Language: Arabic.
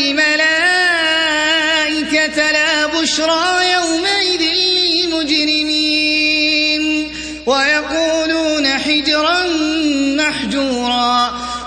والملائكة لا بشرى يومئذ للمجرمين. ويقولون حجرا محجورا.